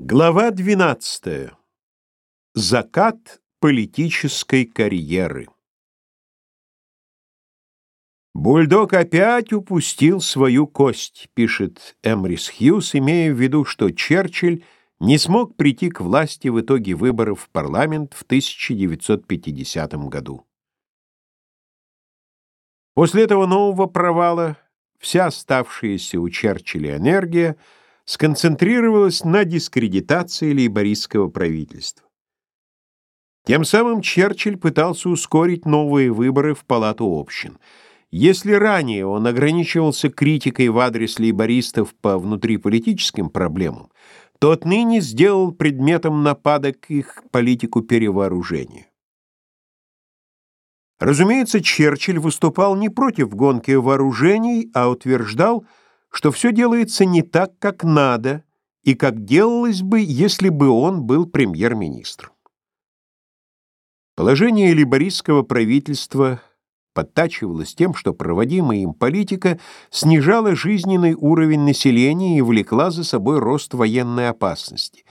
Глава 12. Закат политической карьеры. Бульдог опять упустил свою кость, пишет Эмрис Хьюз, имея в виду, что Черчилль не смог прийти к власти в итоге выборов в парламент в 1950 году. После этого нового провала вся оставшаяся у Черчилля энергия — сконцентрировалась на дискредитации лейбористского правительства. Тем самым Черчилль пытался ускорить новые выборы в Палату общин. Если ранее он ограничивался критикой в адрес лейбористов по внутриполитическим проблемам, то отныне сделал предметом нападок их политику перевооружения. Разумеется, Черчилль выступал не против гонки вооружений, а утверждал, что все делается не так, как надо, и как делалось бы, если бы он был премьер-министром. Положение либористского правительства подтачивалось тем, что проводимая им политика снижала жизненный уровень населения и влекла за собой рост военной опасности.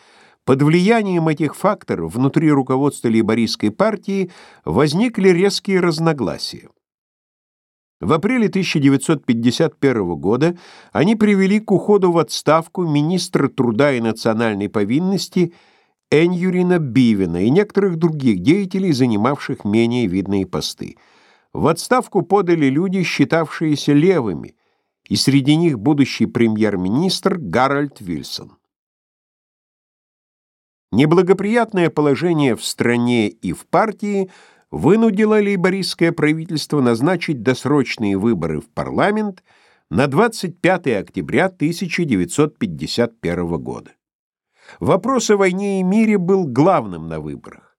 Под влиянием этих факторов внутри руководства либористской партии возникли резкие разногласия. В апреле 1951 года они привели к уходу в отставку министра труда и национальной повинности Эньюрина Бивина и некоторых других деятелей, занимавших менее видные посты. В отставку подали люди, считавшиеся левыми, и среди них будущий премьер-министр Гарольд Вильсон. Неблагоприятное положение в стране и в партии – вынудило лейбористское правительство назначить досрочные выборы в парламент на 25 октября 1951 года. Вопрос о войне и мире был главным на выборах.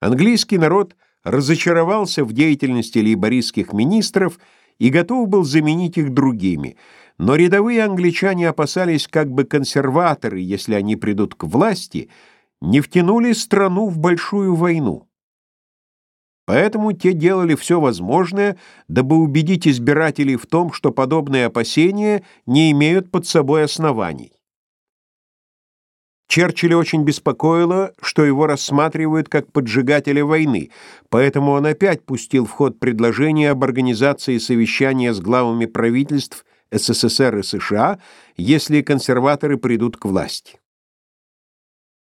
Английский народ разочаровался в деятельности лейбористских министров и готов был заменить их другими, но рядовые англичане опасались, как бы консерваторы, если они придут к власти, не втянули страну в большую войну. Поэтому те делали все возможное, дабы убедить избирателей в том, что подобные опасения не имеют под собой оснований. Черчилля очень беспокоило, что его рассматривают как поджигателя войны, поэтому он опять пустил в ход предложение об организации совещания с главами правительств СССР и США, если консерваторы придут к власти.